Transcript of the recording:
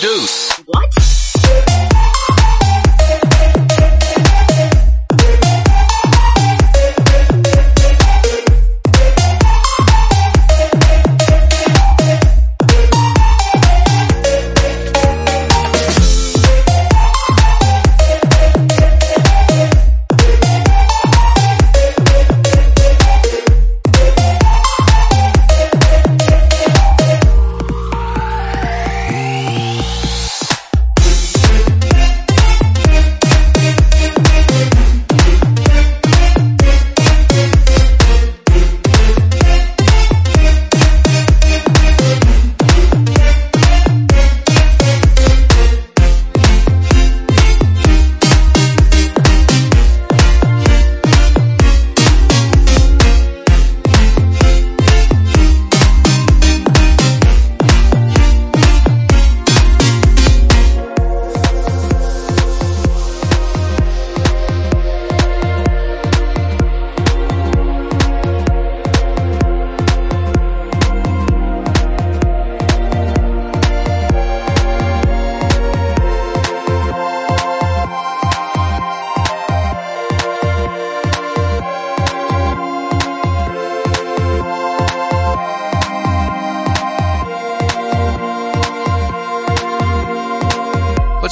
Do? What?